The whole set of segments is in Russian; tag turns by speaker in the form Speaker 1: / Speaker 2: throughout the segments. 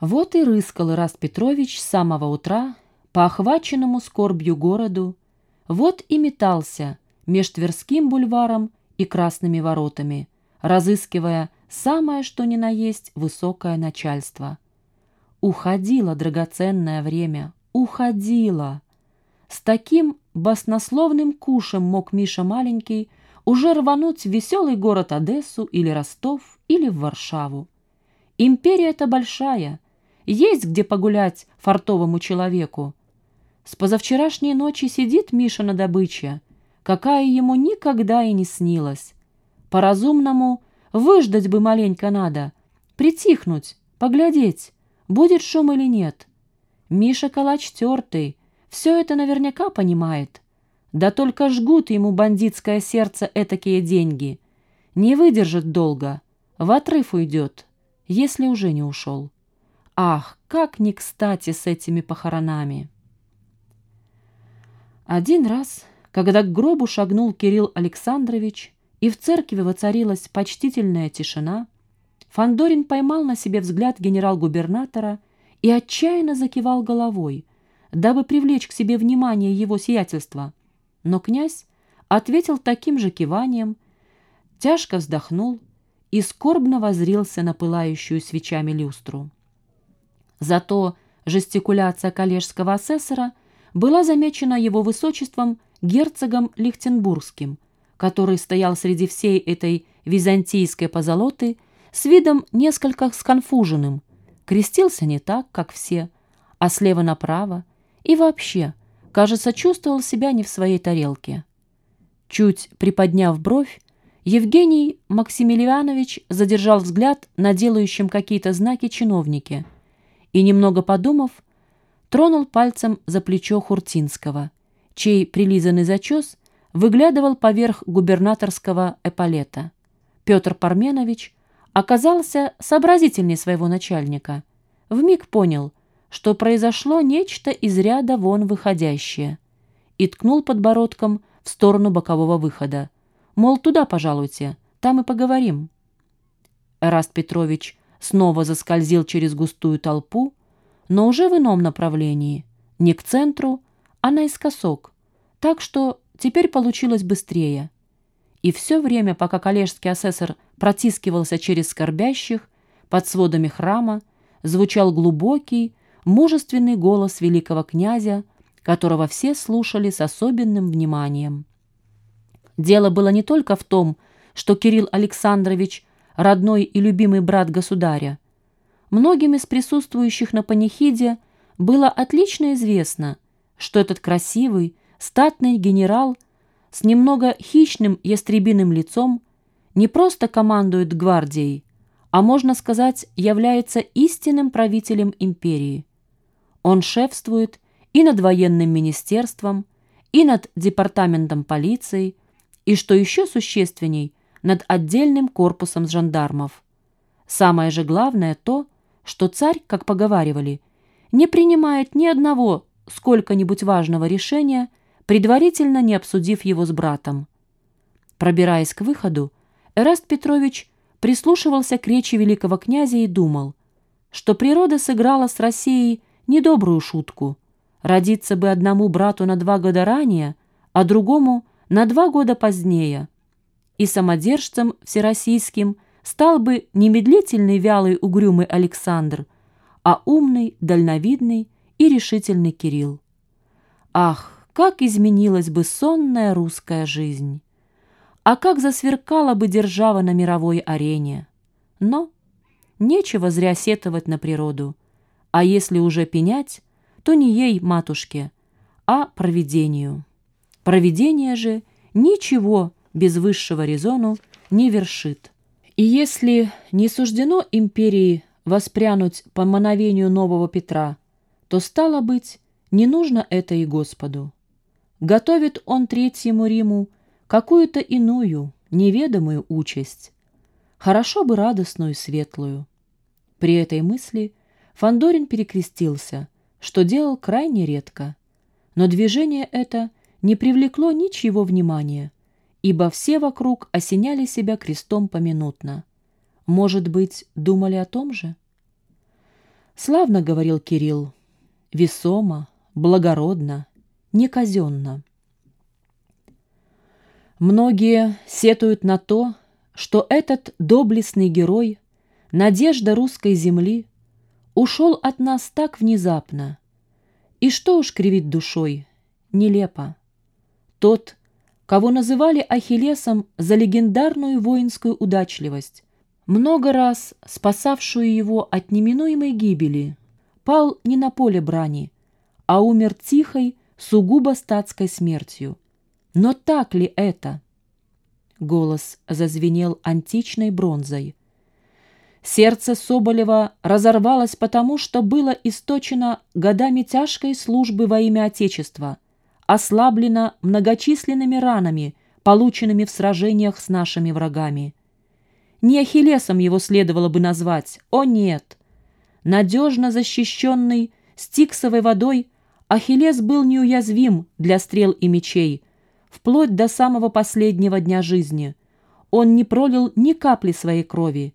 Speaker 1: Вот и рыскал Ираст Петрович с самого утра по охваченному скорбью городу, вот и метался меж Тверским бульваром и Красными воротами, разыскивая самое что ни на есть высокое начальство. Уходило драгоценное время, уходило. С таким баснословным кушем мог Миша маленький уже рвануть в веселый город Одессу или Ростов или в Варшаву. Империя-то большая — есть где погулять фартовому человеку. С позавчерашней ночи сидит Миша на добыче, какая ему никогда и не снилась. По-разумному выждать бы маленько надо, притихнуть, поглядеть, будет шум или нет. Миша калач тертый, все это наверняка понимает. Да только жгут ему бандитское сердце этакие деньги. Не выдержит долго, в отрыв уйдет, если уже не ушел. Ах, как не кстати с этими похоронами! Один раз, когда к гробу шагнул Кирилл Александрович, и в церкви воцарилась почтительная тишина, Фандорин поймал на себе взгляд генерал-губернатора и отчаянно закивал головой, дабы привлечь к себе внимание его сиятельства. Но князь ответил таким же киванием, тяжко вздохнул и скорбно возрился на пылающую свечами люстру. Зато жестикуляция коллежского асессора была замечена его высочеством герцогом Лихтенбургским, который стоял среди всей этой византийской позолоты с видом несколько сконфуженным, крестился не так, как все, а слева направо, и вообще, кажется, чувствовал себя не в своей тарелке. Чуть приподняв бровь, Евгений Максимилианович задержал взгляд на делающем какие-то знаки чиновнике – и, немного подумав, тронул пальцем за плечо Хуртинского, чей прилизанный зачес выглядывал поверх губернаторского эполета. Петр Парменович оказался сообразительнее своего начальника. Вмиг понял, что произошло нечто из ряда вон выходящее, и ткнул подбородком в сторону бокового выхода. Мол, туда пожалуйте, там и поговорим. Эраст Петрович снова заскользил через густую толпу, но уже в ином направлении, не к центру, а наискосок, так что теперь получилось быстрее. И все время, пока коллежский асессор протискивался через скорбящих, под сводами храма звучал глубокий, мужественный голос великого князя, которого все слушали с особенным вниманием. Дело было не только в том, что Кирилл Александрович родной и любимый брат государя. Многим из присутствующих на панихиде было отлично известно, что этот красивый, статный генерал с немного хищным ястребиным лицом не просто командует гвардией, а, можно сказать, является истинным правителем империи. Он шефствует и над военным министерством, и над департаментом полиции, и, что еще существенней, над отдельным корпусом жандармов. Самое же главное то, что царь, как поговаривали, не принимает ни одного сколько-нибудь важного решения, предварительно не обсудив его с братом. Пробираясь к выходу, Эраст Петрович прислушивался к речи великого князя и думал, что природа сыграла с Россией недобрую шутку. Родиться бы одному брату на два года ранее, а другому на два года позднее – и самодержцем всероссийским стал бы не медлительный вялый угрюмый Александр, а умный, дальновидный и решительный Кирилл. Ах, как изменилась бы сонная русская жизнь! А как засверкала бы держава на мировой арене! Но нечего зря сетовать на природу, а если уже пенять, то не ей, матушке, а провидению. Провидение же ничего без высшего резону не вершит. И если не суждено империи воспрянуть по мановению нового Петра, то, стало быть, не нужно это и Господу. Готовит он Третьему Риму какую-то иную, неведомую участь, хорошо бы радостную и светлую. При этой мысли Фандорин перекрестился, что делал крайне редко, но движение это не привлекло ничего внимания, ибо все вокруг осеняли себя крестом поминутно. Может быть, думали о том же? Славно говорил Кирилл, весомо, благородно, неказенно. Многие сетуют на то, что этот доблестный герой, надежда русской земли, ушел от нас так внезапно. И что уж кривит душой, нелепо. Тот, кого называли Ахиллесом за легендарную воинскую удачливость, много раз спасавшую его от неминуемой гибели, пал не на поле брани, а умер тихой, сугубо статской смертью. Но так ли это? Голос зазвенел античной бронзой. Сердце Соболева разорвалось потому, что было источено годами тяжкой службы во имя Отечества, ослаблено многочисленными ранами, полученными в сражениях с нашими врагами. Не Ахиллесом его следовало бы назвать, о нет! Надежно защищенный стиксовой водой, Ахиллес был неуязвим для стрел и мечей, вплоть до самого последнего дня жизни. Он не пролил ни капли своей крови,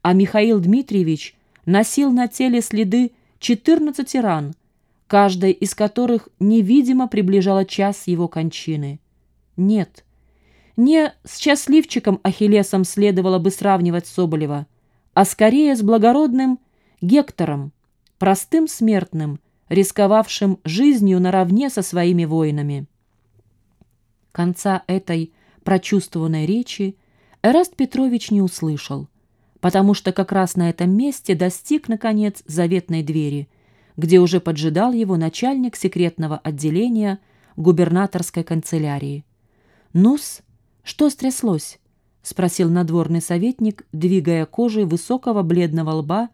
Speaker 1: а Михаил Дмитриевич носил на теле следы 14 ран, каждая из которых невидимо приближала час его кончины. Нет, не с счастливчиком Ахиллесом следовало бы сравнивать Соболева, а скорее с благородным Гектором, простым смертным, рисковавшим жизнью наравне со своими воинами. Конца этой прочувствованной речи Эраст Петрович не услышал потому что как раз на этом месте достиг, наконец, заветной двери, где уже поджидал его начальник секретного отделения губернаторской канцелярии. «Ну-с, что стряслось?» — спросил надворный советник, двигая кожей высокого бледного лба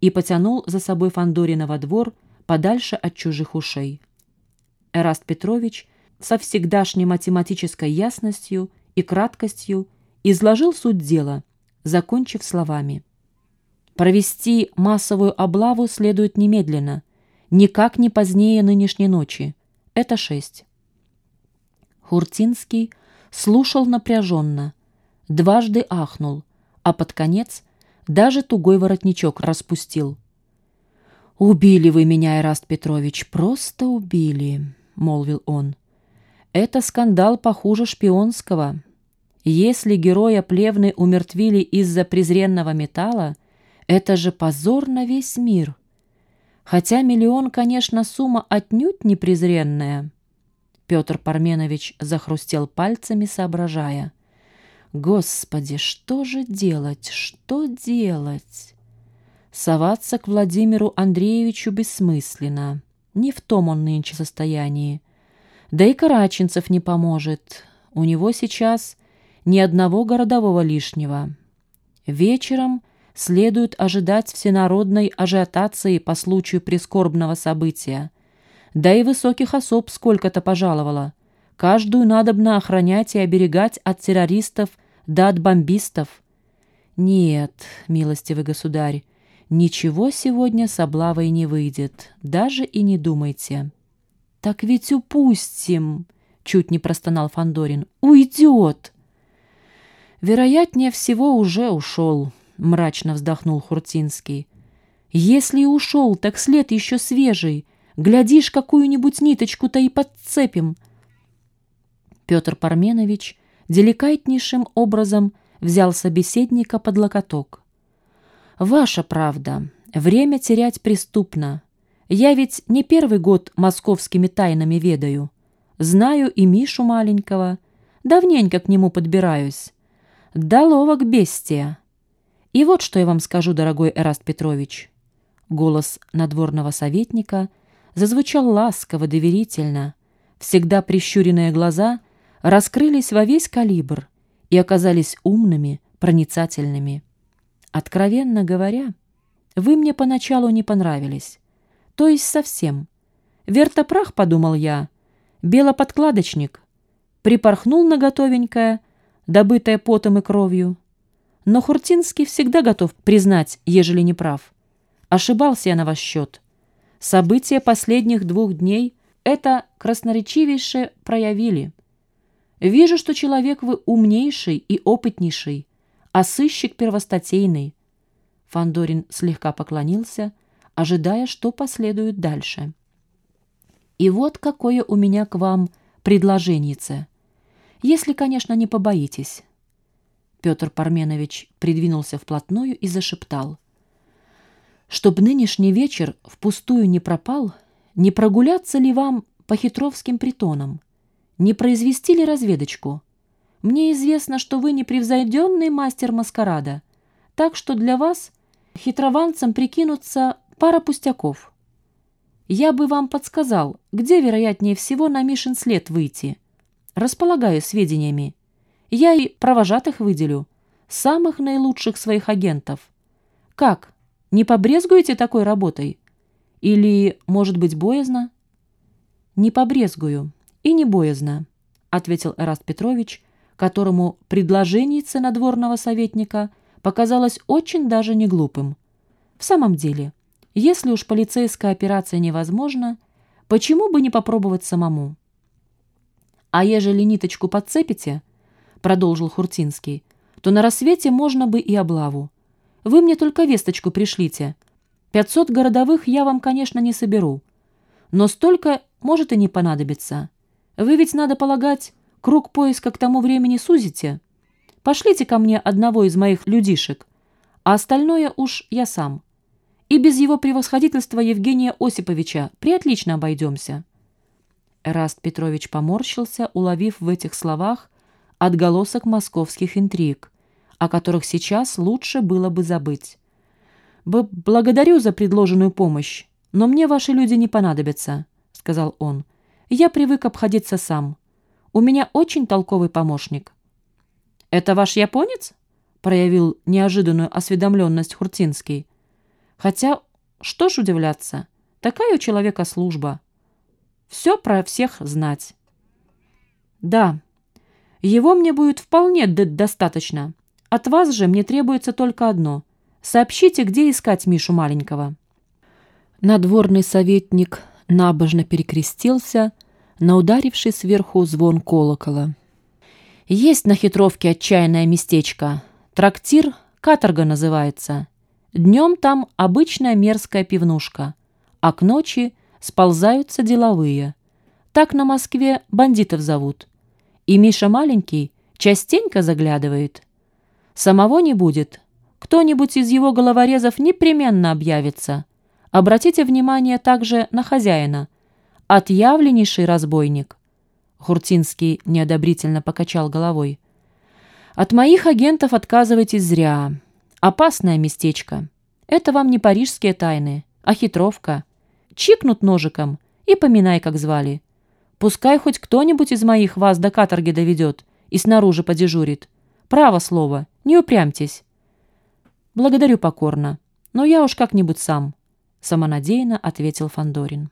Speaker 1: и потянул за собой Фандорина во двор подальше от чужих ушей. Эраст Петрович со всегдашней математической ясностью и краткостью изложил суть дела — закончив словами. «Провести массовую облаву следует немедленно, никак не позднее нынешней ночи. Это шесть». Хуртинский слушал напряженно, дважды ахнул, а под конец даже тугой воротничок распустил. «Убили вы меня, Ираст Петрович, просто убили», — молвил он. «Это скандал похуже шпионского, если героя плевны умертвили из-за презренного металла, это же позор на весь мир. Хотя миллион, конечно, сумма отнюдь не презренная. Петр Парменович захрустел пальцами, соображая. Господи, что же делать, что делать? Соваться к Владимиру Андреевичу бессмысленно. Не в том он нынче состоянии. Да и Караченцев не поможет. У него сейчас ни одного городового лишнего. Вечером следует ожидать всенародной ажиотации по случаю прискорбного события. Да и высоких особ сколько-то пожаловало. Каждую надобно охранять и оберегать от террористов да от бомбистов. Нет, милостивый государь, ничего сегодня с облавой не выйдет, даже и не думайте. Так ведь упустим, чуть не простонал Фандорин. Уйдет! «Вероятнее всего, уже ушел», — мрачно вздохнул Хуртинский. «Если ушел, так след еще свежий. Глядишь, какую-нибудь ниточку-то и подцепим». Петр Парменович деликатнейшим образом взял собеседника под локоток. «Ваша правда. Время терять преступно. Я ведь не первый год московскими тайнами ведаю. Знаю и Мишу маленького. Давненько к нему подбираюсь. Доловок бестия. И вот что я вам скажу, дорогой Эраст Петрович. Голос надворного советника зазвучал ласково, доверительно. Всегда прищуренные глаза раскрылись во весь калибр и оказались умными, проницательными. Откровенно говоря, вы мне поначалу не понравились. То есть совсем. Вертопрах, подумал я, белоподкладочник. Припорхнул на готовенькое — добытое потом и кровью. Но Хуртинский всегда готов признать, ежели не прав. Ошибался я на ваш счет. События последних двух дней это красноречивейше проявили. Вижу, что человек вы умнейший и опытнейший, а сыщик первостатейный. Фандорин слегка поклонился, ожидая, что последует дальше. И вот какое у меня к вам предложение, если, конечно, не побоитесь. Петр Парменович придвинулся вплотную и зашептал. «Чтоб нынешний вечер впустую не пропал, не прогуляться ли вам по хитровским притонам? Не произвести ли разведочку? Мне известно, что вы непревзойденный мастер маскарада, так что для вас хитрованцам прикинуться пара пустяков. Я бы вам подсказал, где вероятнее всего на Мишин след выйти. Располагаю сведениями. Я и провожатых выделю, самых наилучших своих агентов. Как, не побрезгуете такой работой? Или, может быть, боязно? Не побрезгую и не боязно, ответил Эраст Петрович, которому предложение надворного советника показалось очень даже не глупым. В самом деле, если уж полицейская операция невозможна, почему бы не попробовать самому? А ежели ниточку подцепите, продолжил Хуртинский, то на рассвете можно бы и облаву. Вы мне только весточку пришлите. Пятьсот городовых я вам, конечно, не соберу. Но столько может и не понадобиться. Вы ведь, надо полагать, круг поиска к тому времени сузите. Пошлите ко мне одного из моих людишек, а остальное уж я сам. И без его превосходительства Евгения Осиповича приотлично обойдемся». Эраст Петрович поморщился, уловив в этих словах отголосок московских интриг, о которых сейчас лучше было бы забыть. Б «Благодарю за предложенную помощь, но мне ваши люди не понадобятся», — сказал он. «Я привык обходиться сам. У меня очень толковый помощник». «Это ваш японец?» — проявил неожиданную осведомленность Хуртинский. «Хотя, что ж удивляться, такая у человека служба. Все про всех знать». «Да, его мне будет вполне достаточно. От вас же мне требуется только одно. Сообщите, где искать Мишу маленького». Надворный советник набожно перекрестился на ударивший сверху звон колокола. «Есть на хитровке отчаянное местечко. Трактир «Каторга» называется. Днем там обычная мерзкая пивнушка, а к ночи сползаются деловые. Так на Москве бандитов зовут. И Миша маленький частенько заглядывает. Самого не будет. Кто-нибудь из его головорезов непременно объявится. Обратите внимание также на хозяина. Отъявленнейший разбойник. Хуртинский неодобрительно покачал головой. От моих агентов отказывайтесь зря. Опасное местечко. Это вам не парижские тайны, а хитровка. Чикнут ножиком и поминай, как звали. Пускай хоть кто-нибудь из моих вас до каторги доведет и снаружи подежурит. Право слово, не упрямьтесь. Благодарю покорно, но я уж как-нибудь сам, самонадеянно ответил Фандорин.